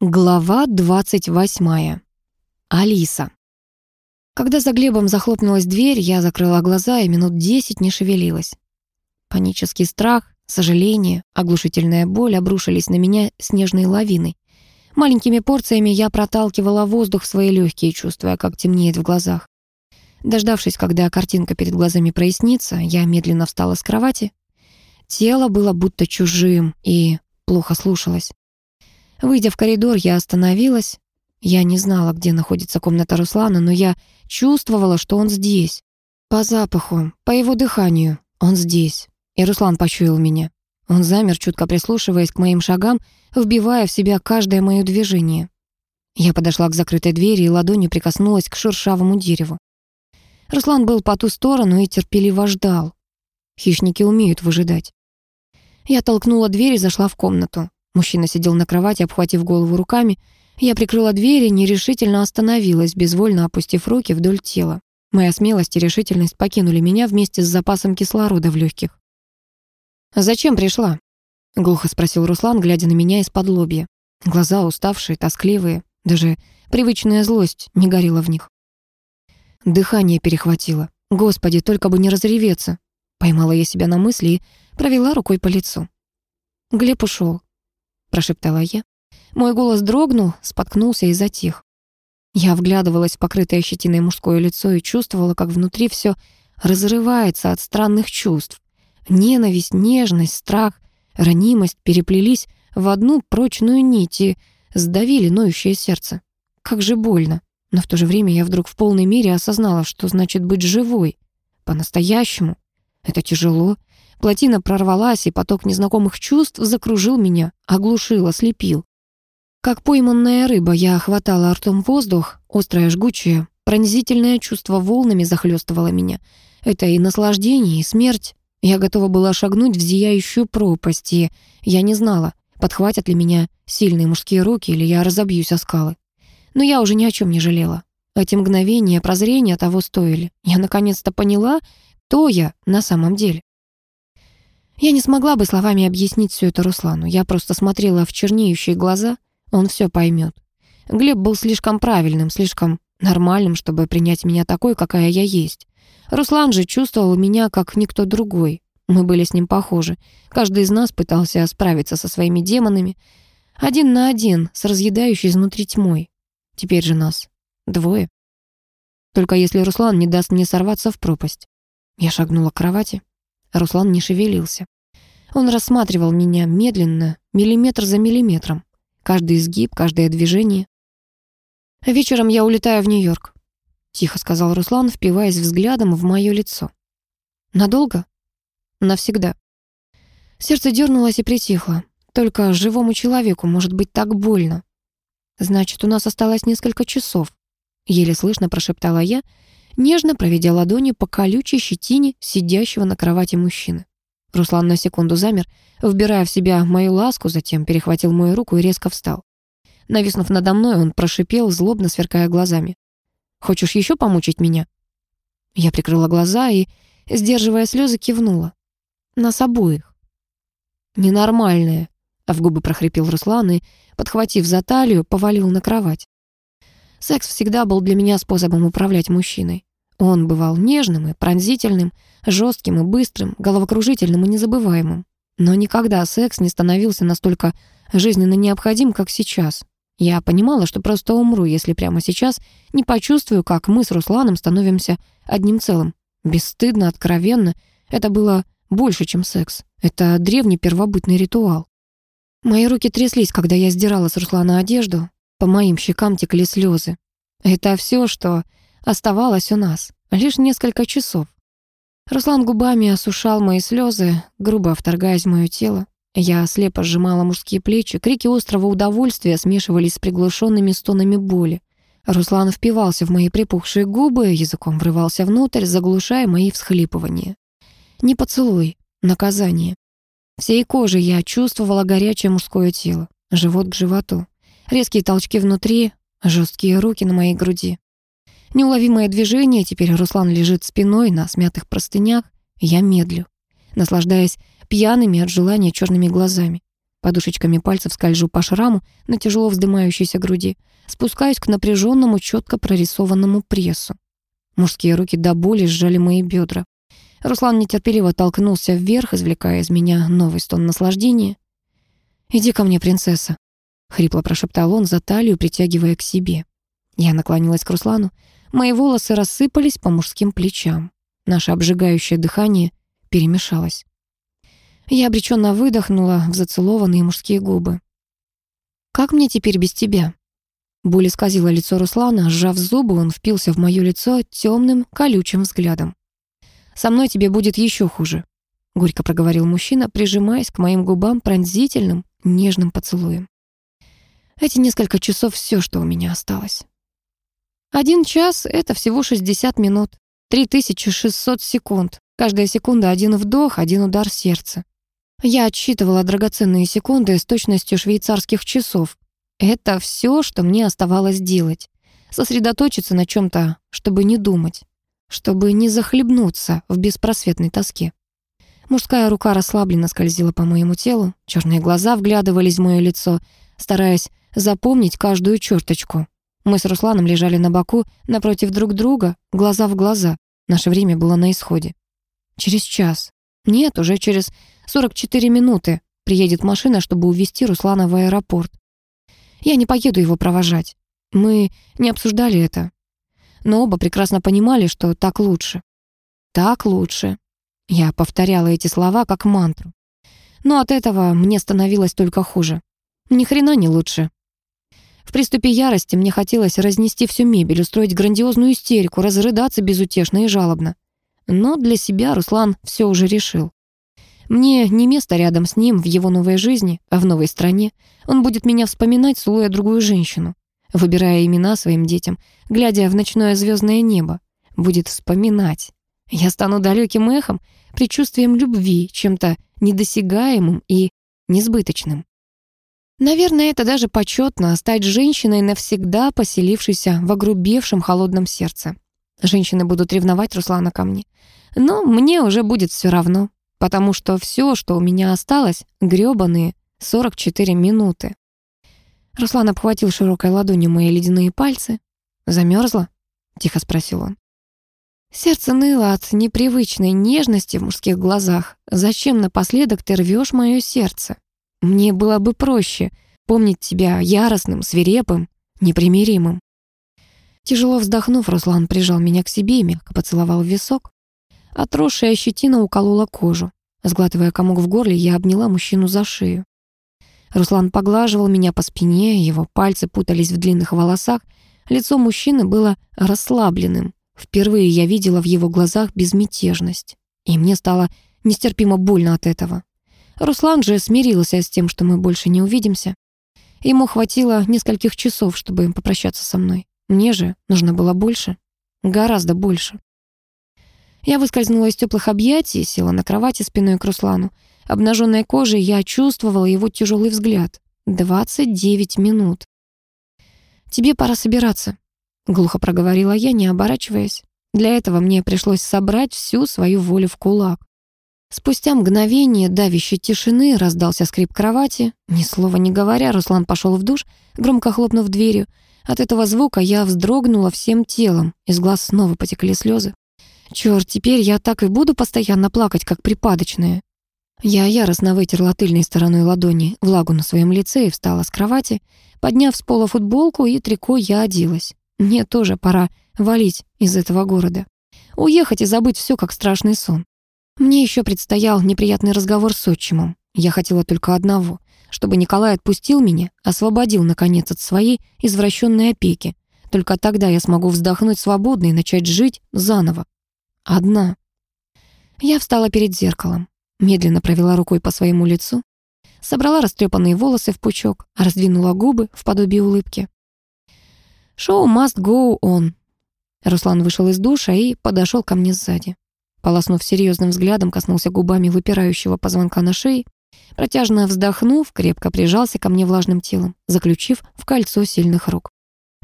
Глава 28. Алиса. Когда за Глебом захлопнулась дверь, я закрыла глаза и минут десять не шевелилась. Панический страх, сожаление, оглушительная боль обрушились на меня снежной лавиной. Маленькими порциями я проталкивала воздух в свои легкие, чувствуя, как темнеет в глазах. Дождавшись, когда картинка перед глазами прояснится, я медленно встала с кровати. Тело было будто чужим и плохо слушалось. Выйдя в коридор, я остановилась. Я не знала, где находится комната Руслана, но я чувствовала, что он здесь. По запаху, по его дыханию, он здесь. И Руслан почуял меня. Он замер, чутко прислушиваясь к моим шагам, вбивая в себя каждое мое движение. Я подошла к закрытой двери и ладонью прикоснулась к шершавому дереву. Руслан был по ту сторону и терпеливо ждал. Хищники умеют выжидать. Я толкнула дверь и зашла в комнату. Мужчина сидел на кровати, обхватив голову руками. Я прикрыла дверь и нерешительно остановилась, безвольно опустив руки вдоль тела. Моя смелость и решительность покинули меня вместе с запасом кислорода в легких. «Зачем пришла?» — глухо спросил Руслан, глядя на меня из-под лобья. Глаза уставшие, тоскливые, даже привычная злость не горела в них. Дыхание перехватило. Господи, только бы не разреветься. Поймала я себя на мысли и провела рукой по лицу. Глеб ушел. — прошептала я. Мой голос дрогнул, споткнулся и затих. Я вглядывалась в покрытое щетиной мужское лицо и чувствовала, как внутри все разрывается от странных чувств. Ненависть, нежность, страх, ранимость переплелись в одну прочную нить и сдавили ноющее сердце. Как же больно. Но в то же время я вдруг в полной мере осознала, что значит быть живой. По-настоящему. Это тяжело, Плотина прорвалась, и поток незнакомых чувств закружил меня, оглушил, ослепил. Как пойманная рыба, я хватала ртом воздух, острое, жгучее, пронзительное чувство волнами захлестывало меня. Это и наслаждение, и смерть. Я готова была шагнуть в зияющую пропасть, и я не знала, подхватят ли меня сильные мужские руки, или я разобьюсь о скалы. Но я уже ни о чем не жалела. Эти мгновения прозрения того стоили. Я наконец-то поняла, кто я на самом деле. Я не смогла бы словами объяснить все это Руслану. Я просто смотрела в чернеющие глаза. Он все поймет. Глеб был слишком правильным, слишком нормальным, чтобы принять меня такой, какая я есть. Руслан же чувствовал меня, как никто другой. Мы были с ним похожи. Каждый из нас пытался справиться со своими демонами. Один на один, с разъедающей изнутри тьмой. Теперь же нас двое. Только если Руслан не даст мне сорваться в пропасть. Я шагнула к кровати. Руслан не шевелился. Он рассматривал меня медленно, миллиметр за миллиметром. Каждый изгиб, каждое движение. «Вечером я улетаю в Нью-Йорк», — тихо сказал Руслан, впиваясь взглядом в мое лицо. «Надолго?» «Навсегда». Сердце дернулось и притихло. Только живому человеку может быть так больно. «Значит, у нас осталось несколько часов», — еле слышно прошептала я, нежно проведя ладони по колючей щетине сидящего на кровати мужчины. Руслан на секунду замер, вбирая в себя мою ласку, затем перехватил мою руку и резко встал. Нависнув надо мной, он прошипел, злобно сверкая глазами. «Хочешь еще помучить меня?» Я прикрыла глаза и, сдерживая слезы, кивнула. «Нас обоих». «Ненормальная», — а в губы прохрипел Руслан и, подхватив за талию, повалил на кровать. Секс всегда был для меня способом управлять мужчиной. Он бывал нежным и пронзительным, жестким и быстрым, головокружительным и незабываемым. Но никогда секс не становился настолько жизненно необходим, как сейчас. Я понимала, что просто умру, если прямо сейчас не почувствую, как мы с Русланом становимся одним целым. Бесстыдно, откровенно. Это было больше, чем секс. Это древний первобытный ритуал. Мои руки тряслись, когда я сдирала с Руслана одежду. По моим щекам текли слезы. Это все, что оставалось у нас. Лишь несколько часов. Руслан губами осушал мои слезы, грубо вторгаясь в мое тело. Я слепо сжимала мужские плечи, крики острого удовольствия смешивались с приглушенными стонами боли. Руслан впивался в мои припухшие губы, языком врывался внутрь, заглушая мои всхлипывания. Не поцелуй, наказание. Всей кожей я чувствовала горячее мужское тело, живот к животу, резкие толчки внутри, жесткие руки на моей груди. Неуловимое движение, теперь Руслан лежит спиной на смятых простынях, я медлю, наслаждаясь пьяными от желания черными глазами. Подушечками пальцев скольжу по шраму на тяжело вздымающейся груди, спускаюсь к напряженному, четко прорисованному прессу. Мужские руки до боли сжали мои бедра. Руслан нетерпеливо толкнулся вверх, извлекая из меня новый стон наслаждения. «Иди ко мне, принцесса», — хрипло прошептал он за талию, притягивая к себе. Я наклонилась к Руслану. Мои волосы рассыпались по мужским плечам. Наше обжигающее дыхание перемешалось. Я обреченно выдохнула в зацелованные мужские губы. «Как мне теперь без тебя?» Боль исказила лицо Руслана, сжав зубы, он впился в мое лицо темным, колючим взглядом. «Со мной тебе будет еще хуже», — горько проговорил мужчина, прижимаясь к моим губам пронзительным, нежным поцелуем. «Эти несколько часов — все, что у меня осталось». Один час — это всего 60 минут, 3600 секунд. Каждая секунда — один вдох, один удар сердца. Я отсчитывала драгоценные секунды с точностью швейцарских часов. Это все, что мне оставалось делать. Сосредоточиться на чем-то, чтобы не думать. Чтобы не захлебнуться в беспросветной тоске. Мужская рука расслабленно скользила по моему телу, черные глаза вглядывались в мое лицо, стараясь запомнить каждую черточку. Мы с Русланом лежали на боку напротив друг друга, глаза в глаза. Наше время было на исходе. Через час. Нет, уже через 44 минуты приедет машина, чтобы увезти Руслана в аэропорт. Я не поеду его провожать. Мы не обсуждали это. Но оба прекрасно понимали, что так лучше. Так лучше. Я повторяла эти слова как мантру. Но от этого мне становилось только хуже. Ни хрена не лучше. В приступе ярости мне хотелось разнести всю мебель, устроить грандиозную истерику, разрыдаться безутешно и жалобно. Но для себя Руслан все уже решил. Мне не место рядом с ним в его новой жизни, а в новой стране. Он будет меня вспоминать, целуя другую женщину, выбирая имена своим детям, глядя в ночное звездное небо. Будет вспоминать. Я стану далеким эхом, предчувствием любви, чем-то недосягаемым и несбыточным. Наверное, это даже почетно стать женщиной, навсегда поселившейся в огрубевшем холодном сердце. Женщины будут ревновать Руслана ко мне. Но мне уже будет все равно потому что все, что у меня осталось, грёбаные 44 минуты. Руслан обхватил широкой ладонью мои ледяные пальцы. «Замерзла?» — тихо спросил он. Сердце ныло от непривычной нежности в мужских глазах. «Зачем напоследок ты рвешь мое сердце? Мне было бы проще помнить тебя яростным, свирепым, непримиримым». Тяжело вздохнув, Руслан прижал меня к себе и мягко поцеловал в висок. Отросшая щетина уколола кожу. Сглатывая комок в горле, я обняла мужчину за шею. Руслан поглаживал меня по спине, его пальцы путались в длинных волосах. Лицо мужчины было расслабленным. Впервые я видела в его глазах безмятежность. И мне стало нестерпимо больно от этого. Руслан же смирился с тем, что мы больше не увидимся. Ему хватило нескольких часов, чтобы попрощаться со мной. Мне же нужно было больше. Гораздо больше. Я выскользнула из теплых объятий, села на кровати спиной к Руслану. Обнаженной кожей я чувствовала его тяжелый взгляд. Двадцать девять минут. «Тебе пора собираться», — глухо проговорила я, не оборачиваясь. Для этого мне пришлось собрать всю свою волю в кулак. Спустя мгновение давящей тишины раздался скрип кровати. Ни слова не говоря, Руслан пошел в душ, громко хлопнув дверью. От этого звука я вздрогнула всем телом, из глаз снова потекли слезы. Чёрт, теперь я так и буду постоянно плакать, как припадочная. Я яростно вытерла тыльной стороной ладони влагу на своем лице и встала с кровати. Подняв с пола футболку и трико, я оделась. Мне тоже пора валить из этого города. Уехать и забыть все, как страшный сон. Мне еще предстоял неприятный разговор с отчимом. Я хотела только одного, чтобы Николай отпустил меня, освободил, наконец, от своей извращенной опеки. Только тогда я смогу вздохнуть свободно и начать жить заново. Одна. Я встала перед зеркалом, медленно провела рукой по своему лицу, собрала растрепанные волосы в пучок, раздвинула губы в подобии улыбки. «Шоу must go on». Руслан вышел из душа и подошел ко мне сзади. Полоснув серьезным взглядом, коснулся губами выпирающего позвонка на шее, протяжно вздохнув, крепко прижался ко мне влажным телом, заключив в кольцо сильных рук.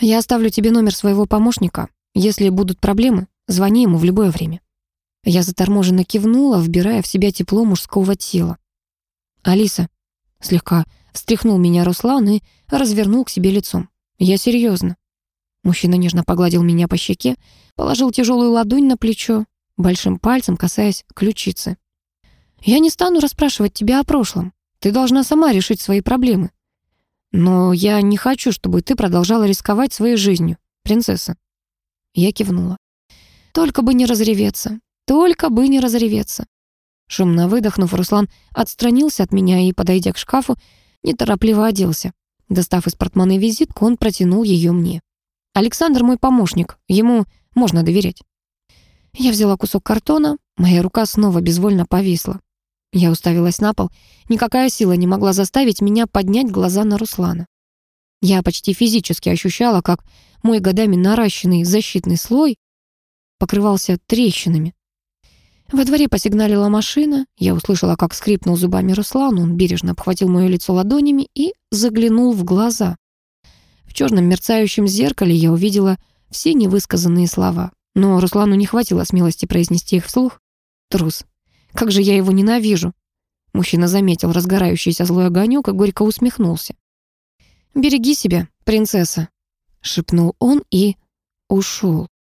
«Я оставлю тебе номер своего помощника. Если будут проблемы, Звони ему в любое время». Я заторможенно кивнула, вбирая в себя тепло мужского тела. «Алиса», — Слегка встряхнул меня Руслан и развернул к себе лицом. Я серьезно. Мужчина нежно погладил меня по щеке, положил тяжелую ладонь на плечо, большим пальцем касаясь ключицы. «Я не стану расспрашивать тебя о прошлом. Ты должна сама решить свои проблемы. Но я не хочу, чтобы ты продолжала рисковать своей жизнью, принцесса». Я кивнула. «Только бы не разреветься, только бы не разреветься». Шумно выдохнув, Руслан отстранился от меня и, подойдя к шкафу, неторопливо оделся. Достав из портмоне визитку, он протянул ее мне. «Александр мой помощник, ему можно доверять». Я взяла кусок картона, моя рука снова безвольно повисла. Я уставилась на пол. Никакая сила не могла заставить меня поднять глаза на Руслана. Я почти физически ощущала, как мой годами наращенный защитный слой покрывался трещинами. Во дворе посигналила машина, я услышала, как скрипнул зубами Руслан, он бережно обхватил мое лицо ладонями и заглянул в глаза. В черном мерцающем зеркале я увидела все невысказанные слова, но Руслану не хватило смелости произнести их вслух. Трус. Как же я его ненавижу. Мужчина заметил разгорающийся злой огонек и горько усмехнулся. «Береги себя, принцесса», — шепнул он и ушел.